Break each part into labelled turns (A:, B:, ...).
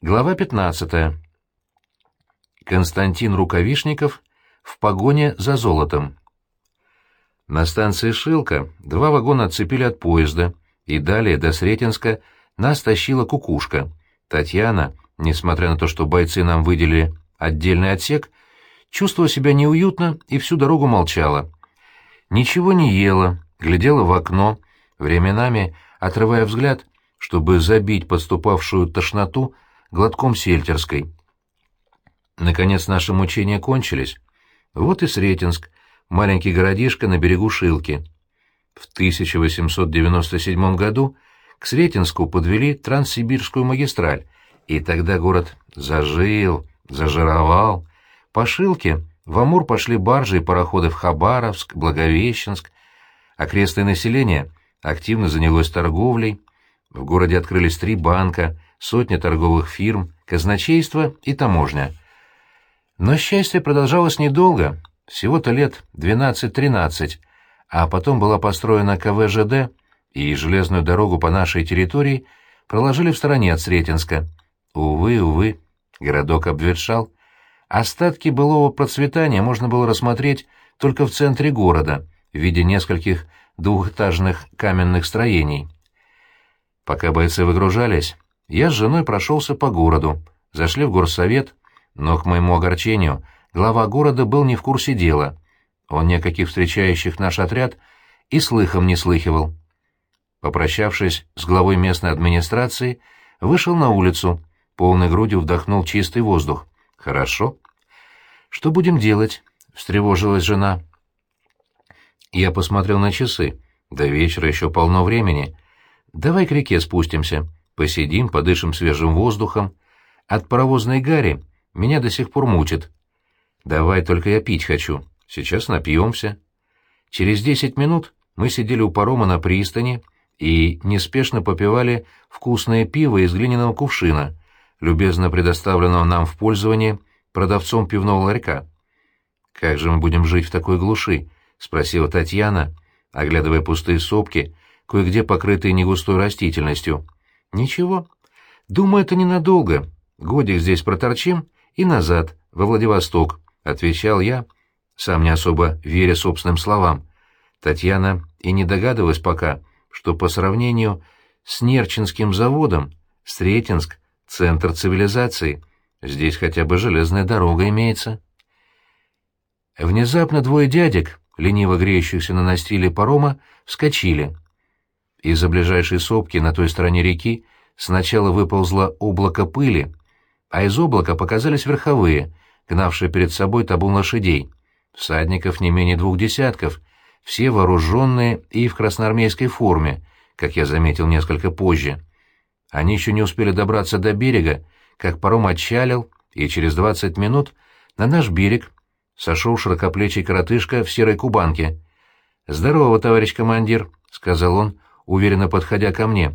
A: Глава 15. Константин Рукавишников в погоне за золотом. На станции Шилка два вагона отцепили от поезда, и далее до Сретенска нас тащила кукушка. Татьяна, несмотря на то, что бойцы нам выделили отдельный отсек, чувствовала себя неуютно и всю дорогу молчала. Ничего не ела, глядела в окно, временами отрывая взгляд, чтобы забить подступавшую тошноту, глотком сельтерской. Наконец наши мучения кончились. Вот и Сретенск, маленький городишко на берегу Шилки. В 1897 году к Сретенску подвели Транссибирскую магистраль, и тогда город зажил, зажировал. По Шилке в Амур пошли баржи и пароходы в Хабаровск, Благовещенск. Окрестное население активно занялось торговлей. В городе открылись три банка — сотня торговых фирм, казначейство и таможня. Но счастье продолжалось недолго, всего-то лет 12-13, а потом была построена КВЖД, и железную дорогу по нашей территории проложили в стороне от Сретенска. Увы, увы, городок обветшал. Остатки былого процветания можно было рассмотреть только в центре города, в виде нескольких двухэтажных каменных строений. Пока бойцы выгружались, я с женой прошелся по городу, зашли в горсовет, но, к моему огорчению, глава города был не в курсе дела. Он никаких встречающих наш отряд и слыхом не слыхивал. Попрощавшись с главой местной администрации, вышел на улицу, полной грудью вдохнул чистый воздух. «Хорошо». «Что будем делать?» — встревожилась жена. Я посмотрел на часы. До вечера еще полно времени. «Давай к реке спустимся. Посидим, подышим свежим воздухом. От паровозной гари меня до сих пор мутит. Давай, только я пить хочу. Сейчас напьемся. Через десять минут мы сидели у парома на пристани и неспешно попивали вкусное пиво из глиняного кувшина, любезно предоставленного нам в пользование продавцом пивного ларька. «Как же мы будем жить в такой глуши?» — спросила Татьяна, оглядывая пустые сопки, кое-где покрытые негустой растительностью. «Ничего. Думаю, это ненадолго. Годик здесь проторчим и назад, во Владивосток», — отвечал я, сам не особо веря собственным словам. Татьяна и не догадывалась пока, что по сравнению с Нерчинским заводом Сретенск — центр цивилизации. Здесь хотя бы железная дорога имеется. Внезапно двое дядек, лениво греющихся на настиле парома, вскочили — из-за ближайшей сопки на той стороне реки сначала выползло облако пыли, а из облака показались верховые, гнавшие перед собой табун лошадей. Всадников не менее двух десятков, все вооруженные и в красноармейской форме, как я заметил несколько позже. Они еще не успели добраться до берега, как паром отчалил, и через двадцать минут на наш берег сошел широкоплечий коротышка в серой кубанке. «Здорово, товарищ командир», — сказал он, уверенно подходя ко мне.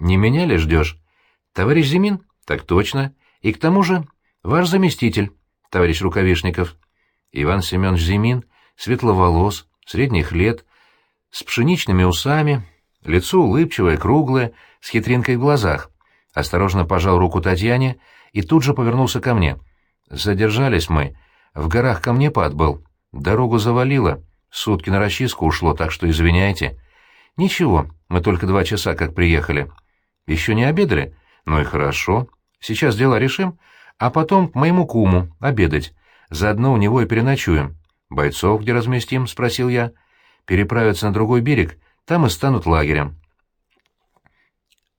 A: «Не меня ли ждешь?» «Товарищ Зимин?» «Так точно. И к тому же ваш заместитель, товарищ Рукавишников». Иван Семенович Зимин, светловолос, средних лет, с пшеничными усами, лицо улыбчивое, круглое, с хитринкой в глазах. Осторожно пожал руку Татьяне и тут же повернулся ко мне. Задержались мы. В горах камнепад был. Дорогу завалило. Сутки на расчистку ушло, так что извиняйте. «Ничего, мы только два часа как приехали. Еще не обедали? Ну и хорошо. Сейчас дела решим, а потом к моему куму обедать. Заодно у него и переночуем. Бойцов где разместим?» — спросил я. «Переправятся на другой берег, там и станут лагерем».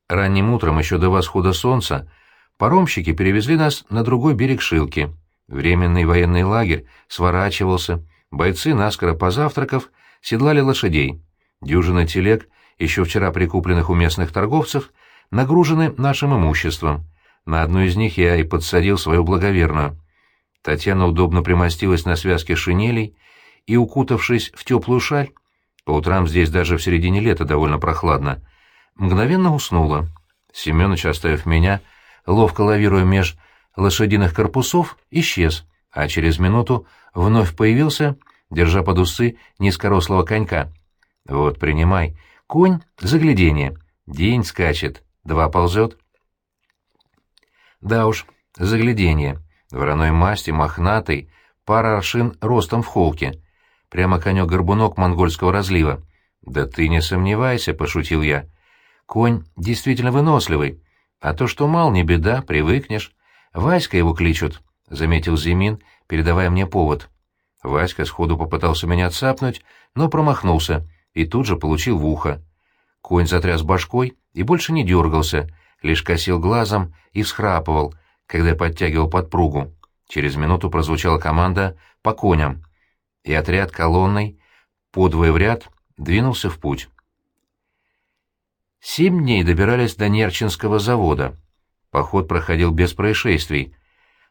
A: Ранним утром, еще до восхода солнца, паромщики перевезли нас на другой берег Шилки. Временный военный лагерь сворачивался, бойцы, наскоро позавтракав, седлали лошадей. Дюжина телег, еще вчера прикупленных у местных торговцев, нагружены нашим имуществом. На одну из них я и подсадил свою благоверную. Татьяна удобно примостилась на связке шинелей и, укутавшись в теплую шаль, по утрам здесь даже в середине лета довольно прохладно, мгновенно уснула. Семенович, оставив меня, ловко лавируя меж лошадиных корпусов, исчез, а через минуту вновь появился, держа под усы низкорослого конька. Вот, принимай. Конь — заглядение. День скачет, два ползет. Да уж, загляденье. Вороной масти, мохнатый, пара аршин ростом в холке. Прямо конек-горбунок монгольского разлива. «Да ты не сомневайся», — пошутил я. «Конь действительно выносливый. А то, что мал, не беда, привыкнешь. Васька его кличут», — заметил Зимин, передавая мне повод. Васька сходу попытался меня цапнуть, но промахнулся и тут же получил в ухо. Конь затряс башкой и больше не дергался, лишь косил глазом и всхрапывал, когда подтягивал подпругу. Через минуту прозвучала команда «по коням», и отряд колонной, подвое в ряд, двинулся в путь. Семь дней добирались до Нерчинского завода. Поход проходил без происшествий,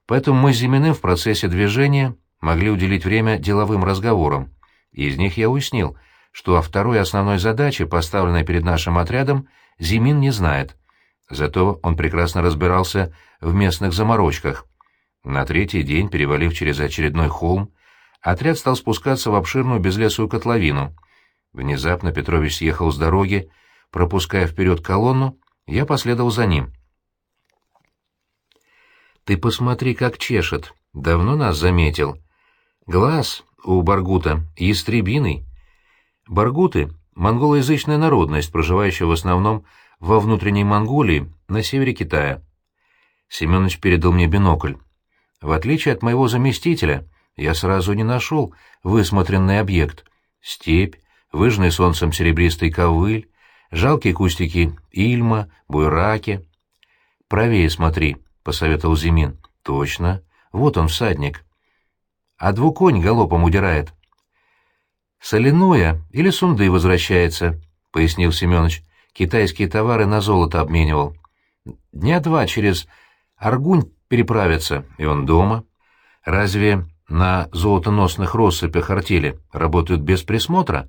A: поэтому мы с Зиминым в процессе движения могли уделить время деловым разговорам. Из них я уяснил, что о второй основной задаче, поставленной перед нашим отрядом, Зимин не знает. Зато он прекрасно разбирался в местных заморочках. На третий день, перевалив через очередной холм, отряд стал спускаться в обширную безлесую котловину. Внезапно Петрович съехал с дороги, пропуская вперед колонну, я последовал за ним. «Ты посмотри, как чешет. Давно нас заметил. Глаз у Баргута ястребиный. Баргуты — монголоязычная народность, проживающая в основном во внутренней Монголии, на севере Китая. Семенович передал мне бинокль. В отличие от моего заместителя, я сразу не нашел высмотренный объект. Степь, выжженный солнцем серебристый ковыль, жалкие кустики ильма, буйраки. «Правее смотри», — посоветовал Зимин. «Точно. Вот он, всадник» а двуконь галопом удирает. «Соляное или сунды возвращается», — пояснил Семенович. «Китайские товары на золото обменивал. Дня два через Аргунь переправится, и он дома. Разве на золотоносных россыпях артели работают без присмотра?»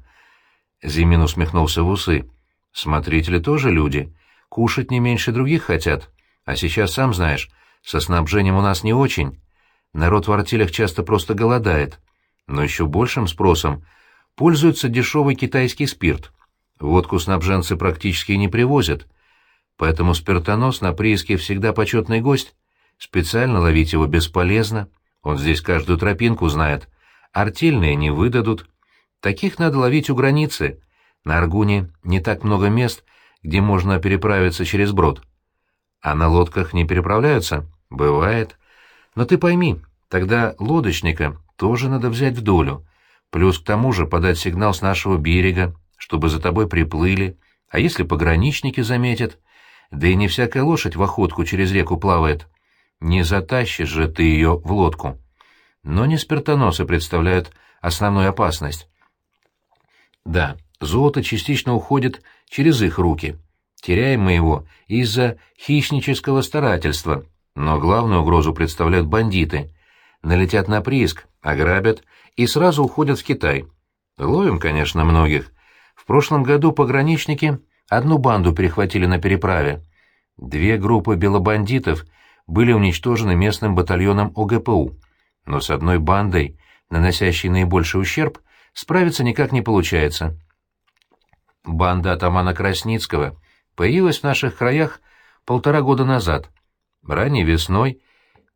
A: Зимин усмехнулся в усы. «Смотрители тоже люди. Кушать не меньше других хотят. А сейчас, сам знаешь, со снабжением у нас не очень. Народ в артелях часто просто голодает, но еще большим спросом пользуется дешевый китайский спирт. Водку снабженцы практически не привозят, поэтому спиртонос на прииске всегда почетный гость. Специально ловить его бесполезно, он здесь каждую тропинку знает. Артельные не выдадут. Таких надо ловить у границы. На Аргуне не так много мест, где можно переправиться через брод. А на лодках не переправляются? Бывает. Но ты пойми, тогда лодочника тоже надо взять в долю. Плюс к тому же подать сигнал с нашего берега, чтобы за тобой приплыли. А если пограничники заметят? Да и не всякая лошадь в охотку через реку плавает. Не затащишь же ты ее в лодку. Но не спиртоносы представляют основную опасность. Да, золото частично уходит через их руки. Теряем мы его из-за хищнического старательства, но главную угрозу представляют бандиты. Налетят на прииск, ограбят и сразу уходят в Китай. Ловим, конечно, многих. В прошлом году пограничники одну банду перехватили на переправе. Две группы белобандитов были уничтожены местным батальоном ОГПУ. Но с одной бандой, наносящей наибольший ущерб, справиться никак не получается. Банда атамана Красницкого появилась в наших краях полтора года назад — Ранней весной,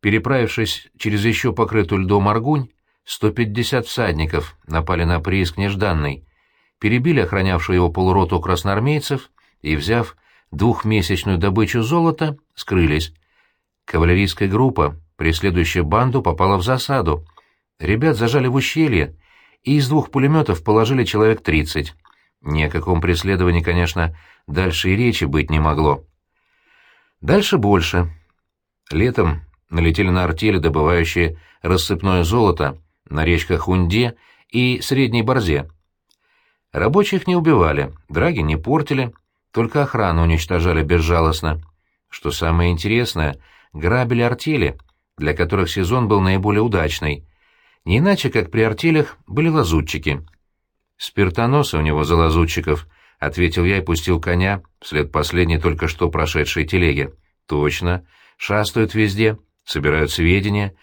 A: переправившись через еще покрытую льдом Аргунь, 150 всадников напали на прииск нежданный, перебили охранявшую его полуроту красноармейцев и, взяв двухмесячную добычу золота, скрылись. Кавалерийская группа, преследующая банду, попала в засаду. Ребят зажали в ущелье, и из двух пулеметов положили человек тридцать. Ни о каком преследовании, конечно, дальше и речи быть не могло. Дальше больше. Летом налетели на артели, добывающие рассыпное золото на речках Унде и Средней Борзе. Рабочих не убивали, драги не портили, только охрану уничтожали безжалостно. Что самое интересное, грабили артели, для которых сезон был наиболее удачный. Не иначе, как при артелях были лазутчики. «Спиртоносы у него за лазутчиков», — ответил я и пустил коня вслед последней только что прошедшей телеги. «Точно шастают везде, собирают сведения.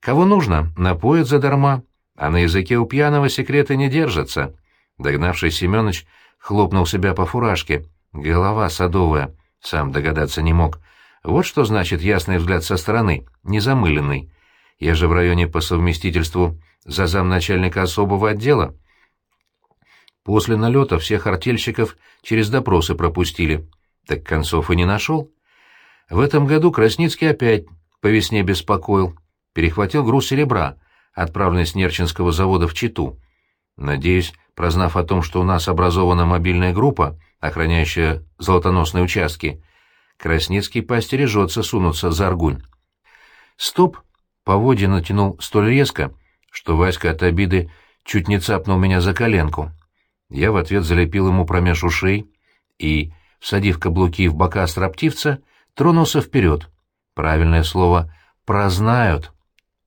A: Кого нужно, напоят задарма, а на языке у пьяного секреты не держатся. Догнавший Семёныч хлопнул себя по фуражке. Голова садовая, сам догадаться не мог. Вот что значит ясный взгляд со стороны, незамыленный. Я же в районе по совместительству за замначальника особого отдела. После налета всех артельщиков через допросы пропустили. Так концов и не нашел. В этом году Красницкий опять по весне беспокоил. Перехватил груз серебра, отправленный с Нерчинского завода в Читу. Надеюсь, прознав о том, что у нас образована мобильная группа, охраняющая золотоносные участки, Красницкий поостережется сунуться за Аргунь. Стоп! Поводья натянул столь резко, что Васька от обиды чуть не цапнул меня за коленку. Я в ответ залепил ему промеж ушей и, всадив каблуки в бока строптивца, тронулся вперед. Правильное слово «прознают».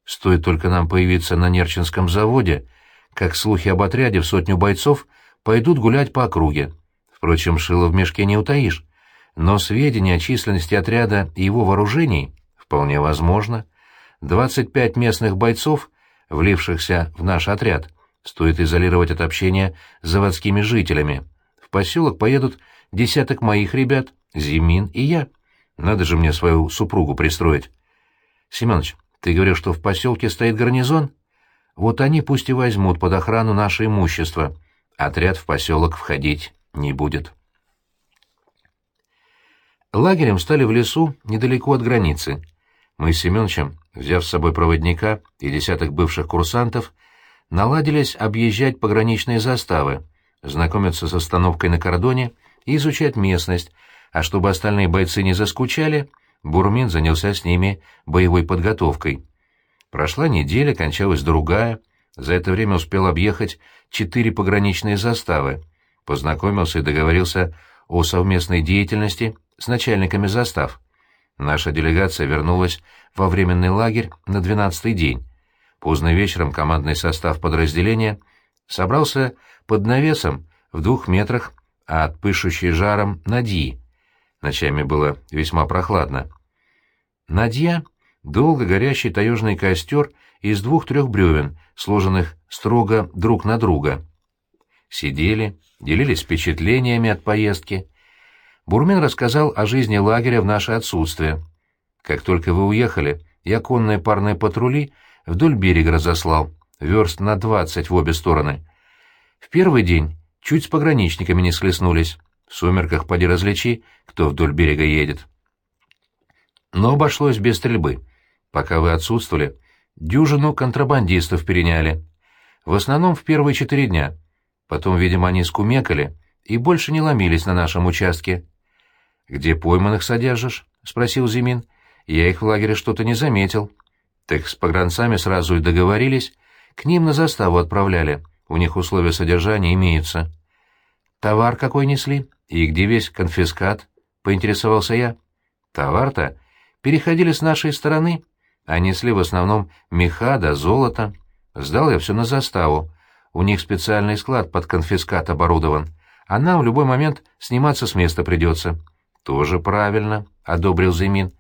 A: Стоит только нам появиться на Нерчинском заводе, как слухи об отряде в сотню бойцов пойдут гулять по округе. Впрочем, шило в мешке не утаишь. Но сведения о численности отряда и его вооружений вполне возможно. 25 местных бойцов, влившихся в наш отряд, стоит изолировать от общения с заводскими жителями. В поселок поедут десяток моих ребят, Зимин и я. Надо же мне свою супругу пристроить. Семенович, ты говорил, что в поселке стоит гарнизон? Вот они пусть и возьмут под охрану наше имущество. Отряд в поселок входить не будет. Лагерем стали в лесу недалеко от границы. Мы с Семеновичем, взяв с собой проводника и десяток бывших курсантов, наладились объезжать пограничные заставы, знакомиться с остановкой на кордоне и изучать местность, а чтобы остальные бойцы не заскучали, Бурмин занялся с ними боевой подготовкой. Прошла неделя, кончалась другая. За это время успел объехать четыре пограничные заставы, познакомился и договорился о совместной деятельности с начальниками застав. Наша делегация вернулась во временный лагерь на двенадцатый день. Поздно вечером командный состав подразделения собрался под навесом в двух метрах от пышущей жаром Надьи. Ночами было весьма прохладно. Надья — долго горящий таежный костер из двух-трех бревен, сложенных строго друг на друга. Сидели, делились впечатлениями от поездки. Бурмин рассказал о жизни лагеря в наше отсутствие. Как только вы уехали, я конные парные патрули вдоль берега разослал, верст на двадцать в обе стороны. В первый день чуть с пограничниками не схлестнулись. В сумерках поди различи, кто вдоль берега едет. Но обошлось без стрельбы. Пока вы отсутствовали, дюжину контрабандистов переняли. В основном в первые четыре дня. Потом, видимо, они скумекали и больше не ломились на нашем участке. «Где пойманных содержишь?» — спросил Зимин. «Я их в лагере что-то не заметил». «Так с погранцами сразу и договорились. К ним на заставу отправляли. У них условия содержания имеются». «Товар какой несли? И где весь конфискат?» — поинтересовался я. «Товар-то переходили с нашей стороны, а несли в основном меха да золото. Сдал я все на заставу. У них специальный склад под конфискат оборудован, а нам в любой момент сниматься с места придется». «Тоже правильно», — одобрил Зимин.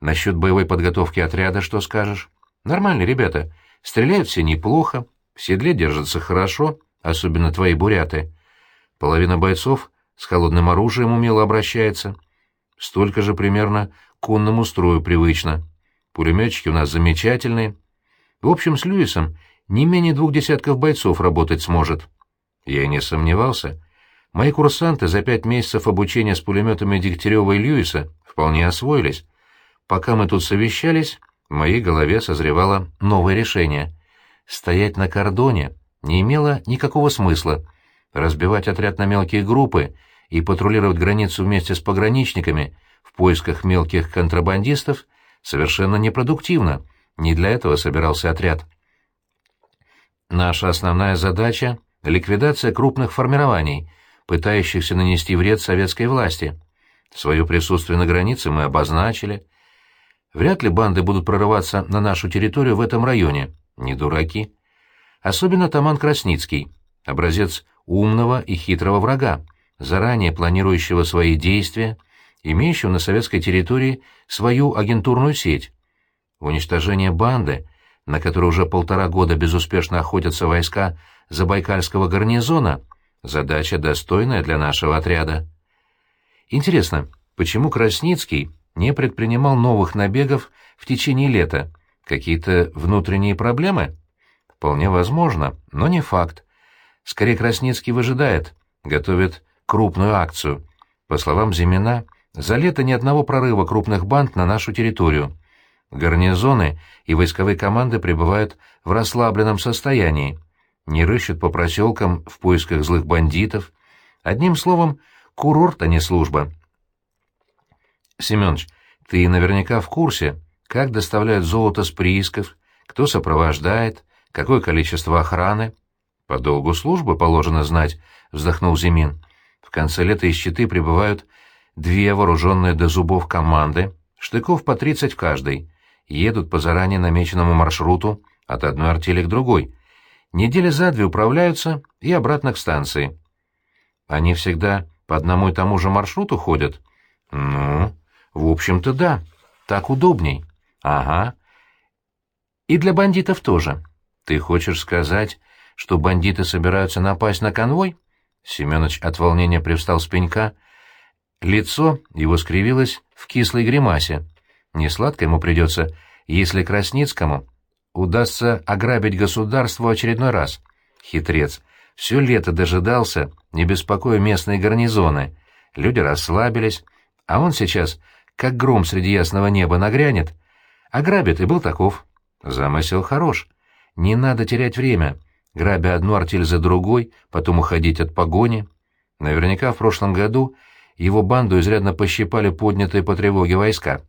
A: «Насчет боевой подготовки отряда что скажешь?» «Нормально, ребята. Стреляют все неплохо, в седле держатся хорошо, особенно твои буряты. Половина бойцов с холодным оружием умело обращается. Столько же примерно конному строю привычно. Пулеметчики у нас замечательные. В общем, с Льюисом не менее двух десятков бойцов работать сможет». Я не сомневался. Мои курсанты за пять месяцев обучения с пулеметами Дегтярева и Льюиса вполне освоились. Пока мы тут совещались, в моей голове созревало новое решение. Стоять на кордоне не имело никакого смысла. Разбивать отряд на мелкие группы и патрулировать границу вместе с пограничниками в поисках мелких контрабандистов совершенно непродуктивно. Не для этого собирался отряд. Наша основная задача — ликвидация крупных формирований — пытающихся нанести вред советской власти. Свое присутствие на границе мы обозначили. Вряд ли банды будут прорываться на нашу территорию в этом районе. Не дураки. Особенно Таман Красницкий, образец умного и хитрого врага, заранее планирующего свои действия, имеющего на советской территории свою агентурную сеть. Уничтожение банды, на которую уже полтора года безуспешно охотятся войска Забайкальского гарнизона — Задача достойная для нашего отряда. Интересно, почему Красницкий не предпринимал новых набегов в течение лета? Какие-то внутренние проблемы? Вполне возможно, но не факт. Скорее Красницкий выжидает, готовит крупную акцию. По словам Зимина, за лето ни одного прорыва крупных банд на нашу территорию. Гарнизоны и войсковые команды пребывают в расслабленном состоянии, не рыщут по проселкам в поисках злых бандитов. Одним словом, курорт, а не служба. Семёныч, ты наверняка в курсе, как доставляют золото с приисков, кто сопровождает, какое количество охраны. По долгу службы положено знать, вздохнул Зимин. В конце лета из Читы прибывают две вооруженные до зубов команды, штыков по тридцать в каждой, едут по заранее намеченному маршруту от одной артели к другой. Недели за две управляются и обратно к станции. Они всегда по одному и тому же маршруту ходят? Ну, в общем-то, да. Так удобней. Ага. И для бандитов тоже. Ты хочешь сказать, что бандиты собираются напасть на конвой? Семёныч от волнения привстал с пенька. Лицо его скривилось в кислой гримасе. Несладко ему придется, если Красницкому удастся ограбить государство в очередной раз. Хитрец. Все лето дожидался, не беспокоя местные гарнизоны. Люди расслабились, а он сейчас, как гром среди ясного неба, нагрянет. Ограбит, и был таков. Замысел хорош. Не надо терять время, грабя одну артель за другой, потом уходить от погони. Наверняка в прошлом году его банду изрядно пощипали поднятые по тревоге войска.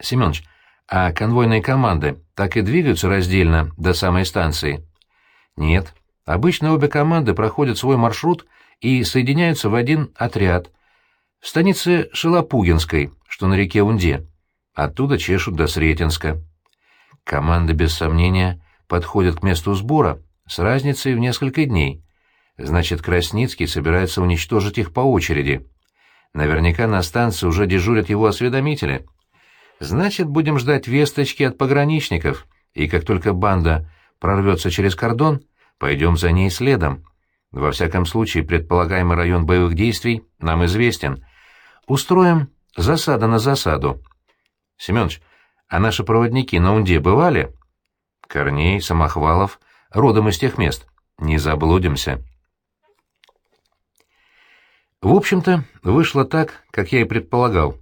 A: Семенович, а конвойные команды так и двигаются раздельно до самой станции? Нет. Обычно обе команды проходят свой маршрут и соединяются в один отряд. В станице Шелопугинской, что на реке Унде. Оттуда чешут до Сретенска. Команды, без сомнения, подходят к месту сбора с разницей в несколько дней. Значит, Красницкий собирается уничтожить их по очереди. Наверняка на станции уже дежурят его осведомители — Значит, будем ждать весточки от пограничников, и как только банда прорвется через кордон, пойдем за ней следом. Во всяком случае, предполагаемый район боевых действий нам известен. Устроим засада на засаду. Семенович, а наши проводники на Унде бывали? Корней, Самохвалов, родом из тех мест. Не заблудимся. В общем-то, вышло так, как я и предполагал.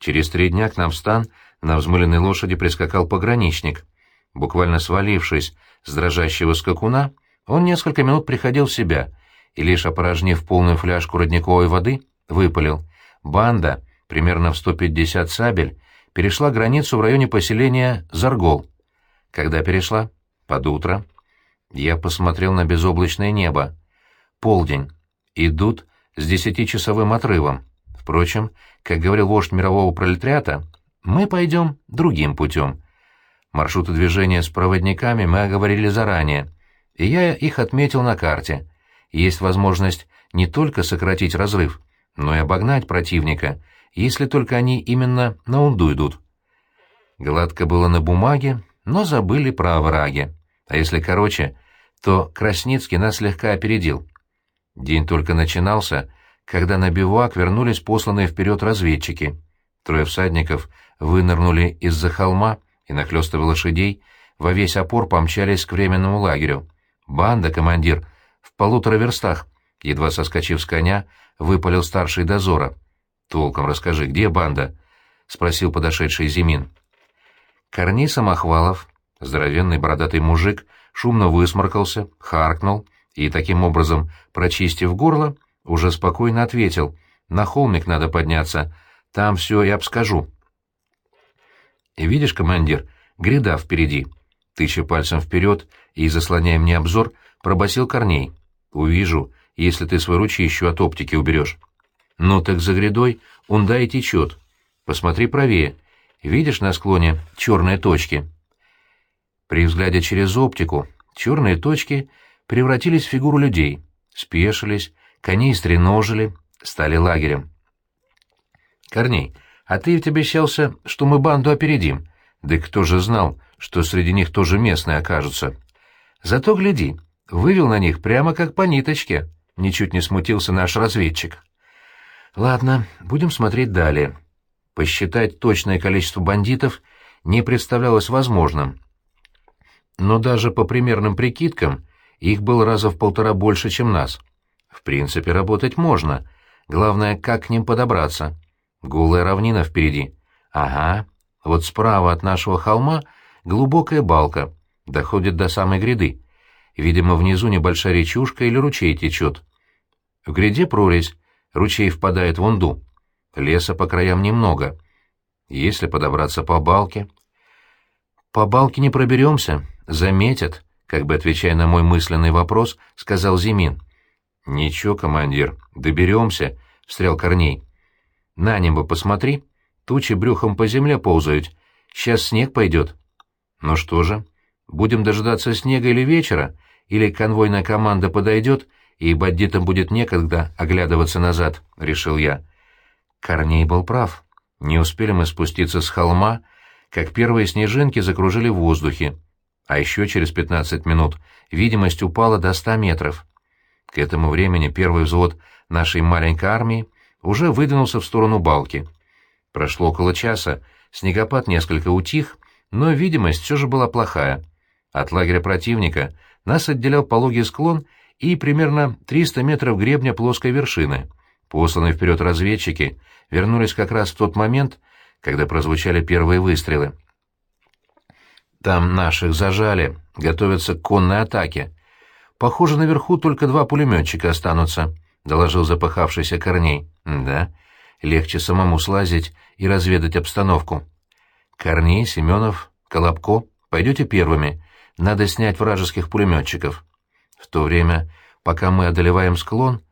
A: Через три дня к нам в стан на взмыленной лошади прискакал пограничник. Буквально свалившись с дрожащего скакуна, он несколько минут приходил в себя и, лишь опорожнив полную фляжку родниковой воды, выпалил. Банда, примерно в 150 сабель, перешла границу в районе поселения Заргол. Когда перешла? Под утро. Я посмотрел на безоблачное небо. Полдень. Идут с десятичасовым отрывом. Впрочем, как говорил вождь мирового пролетариата, мы пойдем другим путем. Маршруты движения с проводниками мы оговорили заранее, и я их отметил на карте. Есть возможность не только сократить разрыв, но и обогнать противника, если только они именно на Унду идут. Гладко было на бумаге, но забыли про овраги. А если короче, то Красницкий нас слегка опередил. День только начинался — когда на бивуак вернулись посланные вперед разведчики. Трое всадников вынырнули из-за холма и, нахлёстывая лошадей, во весь опор помчались к временному лагерю. «Банда, командир, в полутора верстах!» Едва соскочив с коня, выпалил старший дозора. «Толком расскажи, где банда?» — спросил подошедший Зимин. Корней Самохвалов, здоровенный бородатый мужик, шумно высморкался, харкнул и, таким образом, прочистив горло, уже спокойно ответил. «На холмик надо подняться. Там все и обскажу». Видишь, командир, гряда впереди. Тыча пальцем вперед и, заслоняя мне обзор, пробасил Корней. «Увижу, если ты свой ручищу от оптики уберешь». «Ну так за грядой унда и течет. Посмотри правее. Видишь на склоне черные точки?» При взгляде через оптику черные точки превратились в фигуру людей, спешились, коней стреножили, стали лагерем. Корней, а ты ведь обещался, что мы банду опередим. Да кто же знал, что среди них тоже местные окажутся? Зато гляди, вывел на них прямо как по ниточке. Ничуть не смутился наш разведчик. Ладно, будем смотреть далее. Посчитать точное количество бандитов не представлялось возможным. Но даже по примерным прикидкам их было раза в полтора больше, чем нас. В принципе, работать можно. Главное, как к ним подобраться. Голая равнина впереди. Ага, вот справа от нашего холма глубокая балка, доходит до самой гряды. Видимо, внизу небольшая речушка или ручей течет. В гряде прорезь, ручей впадает в унду. Леса по краям немного. Если подобраться по балке... По балке не проберемся, заметят, как бы отвечая на мой мысленный вопрос, сказал Зимин. «Ничего, командир, доберемся», — встрял Корней. «На небо посмотри, тучи брюхом по земле ползают, сейчас снег пойдет». «Ну что же, будем дожидаться снега или вечера, или конвойная команда подойдет, и бандитам будет некогда оглядываться назад», — решил я. Корней был прав. Не успели мы спуститься с холма, как первые снежинки закружили в воздухе, а еще через пятнадцать минут видимость упала до ста метров. К этому времени первый взвод нашей маленькой армии уже выдвинулся в сторону балки. Прошло около часа, снегопад несколько утих, но видимость все же была плохая. От лагеря противника нас отделял пологий склон и примерно 300 метров гребня плоской вершины. Посланные вперед разведчики вернулись как раз в тот момент, когда прозвучали первые выстрелы. Там наших зажали, готовятся к конной атаке. Похоже, наверху только два пулеметчика останутся, — доложил запахавшийся Корней. — Да, легче самому слазить и разведать обстановку. Корней, Семенов, Колобко, пойдете первыми. Надо снять вражеских пулеметчиков. В то время, пока мы одолеваем склон,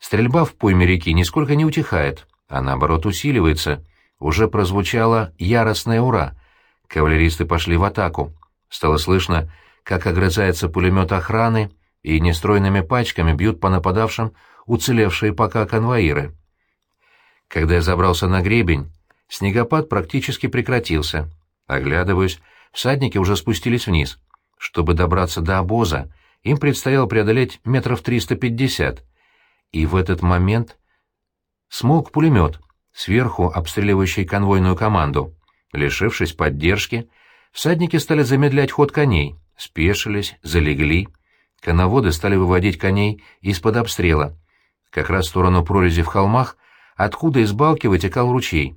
A: стрельба в пойме реки нисколько не утихает, а наоборот усиливается. Уже прозвучало яростное «Ура!» Кавалеристы пошли в атаку. Стало слышно, как огрызается пулемет охраны, и нестройными пачками бьют по нападавшим уцелевшие пока конвоиры. Когда я забрался на гребень, снегопад практически прекратился. Оглядываясь, всадники уже спустились вниз. Чтобы добраться до обоза, им предстояло преодолеть метров 350. И в этот момент смолк пулемет, сверху обстреливающий конвойную команду. Лишившись поддержки, всадники стали замедлять ход коней, спешились, залегли. Коноводы стали выводить коней из-под обстрела. Как раз в сторону прорези в холмах, откуда из балки вытекал ручей.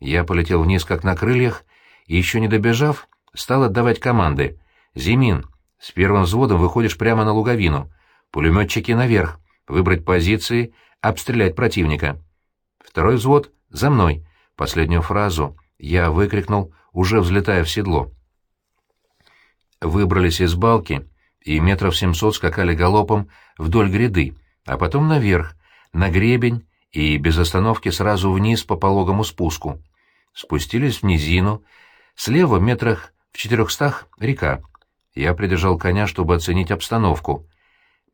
A: Я полетел вниз, как на крыльях, и, еще не добежав, стал отдавать команды. «Зимин, с первым взводом выходишь прямо на луговину. Пулеметчики наверх, выбрать позиции, обстрелять противника. Второй взвод — за мной». Последнюю фразу я выкрикнул, уже взлетая в седло. Выбрались из балки и метров семьсот скакали галопом вдоль гряды, а потом наверх, на гребень и без остановки сразу вниз по пологому спуску. Спустились в низину, слева метрах в четырехстах река. Я придержал коня, чтобы оценить обстановку.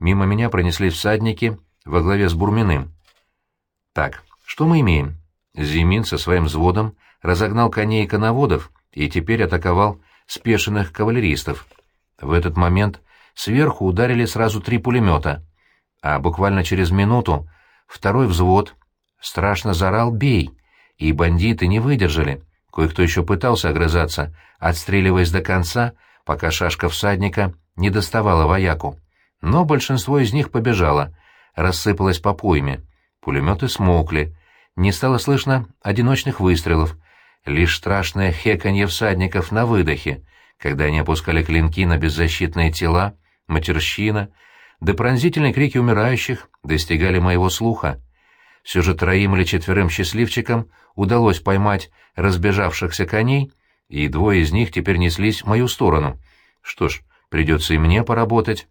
A: Мимо меня пронеслись всадники во главе с Бурминым. Так, что мы имеем? Зимин со своим взводом разогнал коней и коноводов и теперь атаковал спешенных кавалеристов. В этот момент сверху ударили сразу три пулемета, а буквально через минуту второй взвод страшно зарал «Бей!» и бандиты не выдержали. Кое-кто еще пытался огрызаться, отстреливаясь до конца, пока шашка всадника не доставала вояку. Но большинство из них побежало, рассыпалось по пойме. Пулеметы смолкли, не стало слышно одиночных выстрелов, лишь страшное хеканье всадников на выдохе, когда они опускали клинки на беззащитные тела, матерщина, да пронзительные крики умирающих достигали моего слуха. Все же троим или четверым счастливчикам удалось поймать разбежавшихся коней, и двое из них теперь неслись в мою сторону. Что ж, придется и мне поработать.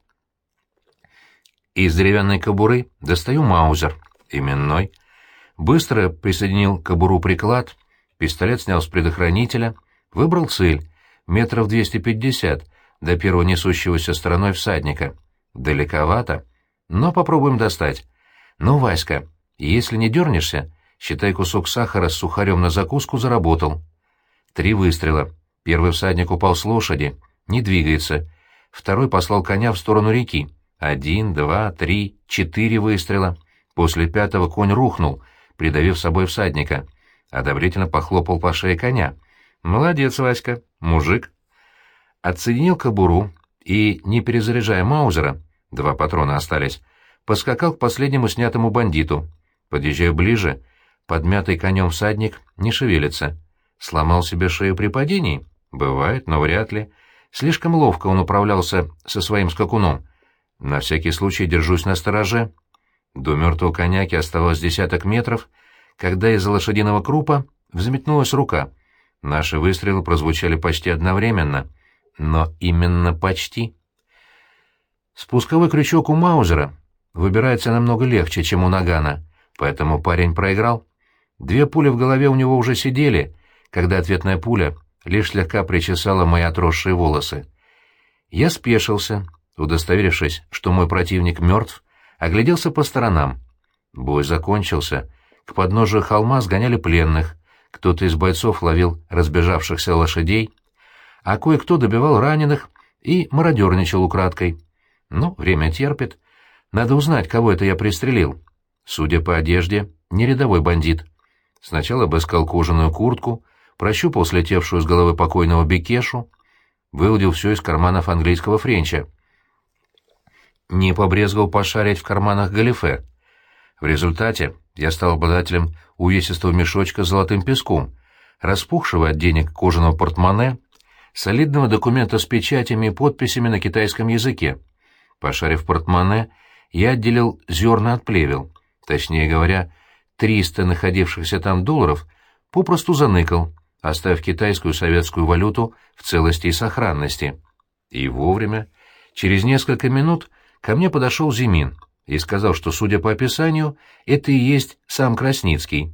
A: Из деревянной кобуры достаю маузер, именной, Быстро присоединил к кобуру приклад, пистолет снял с предохранителя, выбрал цель, метров 250, до первого несущегося стороной всадника. Далековато, но попробуем достать. Ну, Васька, если не дернешься, считай кусок сахара с сухарем на закуску заработал. Три выстрела. Первый всадник упал с лошади, не двигается. Второй послал коня в сторону реки. Один, два, три, четыре выстрела. После пятого конь рухнул — придавив собой всадника. одобрительно похлопал по шее коня. «Молодец, Васька, мужик». Отсоединил кобуру и, не перезаряжая Маузера, два патрона остались, поскакал к последнему снятому бандиту. Подъезжая ближе, подмятый конем всадник не шевелится. Сломал себе шею при падении? Бывает, но вряд ли. Слишком ловко он управлялся со своим скакуном. На всякий случай держусь на стороже. До мертвого коняки оставалось десяток метров, когда из-за лошадиного крупа взметнулась рука. Наши выстрелы прозвучали почти одновременно, но именно почти. Спусковой крючок у Маузера выбирается намного легче, чем у Нагана, поэтому парень проиграл. Две пули в голове у него уже сидели, когда ответная пуля лишь слегка причесала мои отросшие волосы. Я спешился, удостоверившись, что мой противник мертв, огляделся по сторонам. Бой закончился. К подножию холма сгоняли пленных, кто-то из бойцов ловил разбежавшихся лошадей, а кое-кто добивал раненых и мародерничал украдкой. Ну, время терпит. Надо узнать, кого это я пристрелил. Судя по одежде, не рядовой бандит. Сначала обыскал кожаную куртку, прощупал слетевшую с головы покойного Бекешу, выудил все из карманов английского френча. Не побрезгал пошарить в карманах галифе. В результате я стал обладателем увесистого мешочка с золотым песком, распухшего от денег кожаного портмоне, солидного документа с печатями и подписями на китайском языке. Пошарив портмоне, я отделил зерна от плевел, точнее говоря, 300 находившихся там долларов попросту заныкал, оставив китайскую советскую валюту в целости и сохранности. И вовремя, через несколько минут, ко мне подошел Зимин и сказал, что, судя по описанию, это и есть сам Красницкий.